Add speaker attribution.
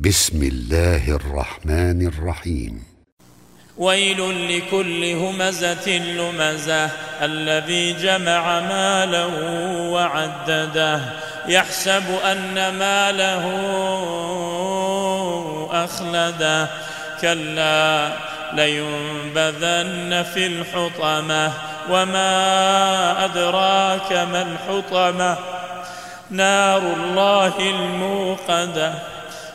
Speaker 1: بسم الله الرحمن الرحيم
Speaker 2: ويل لكل همزة لمزة الذي جمع ماله وعدده يحسب أن ماله أخلده كلا لينبذن في الحطمة وما أدراك ما الحطمة نار الله الموقده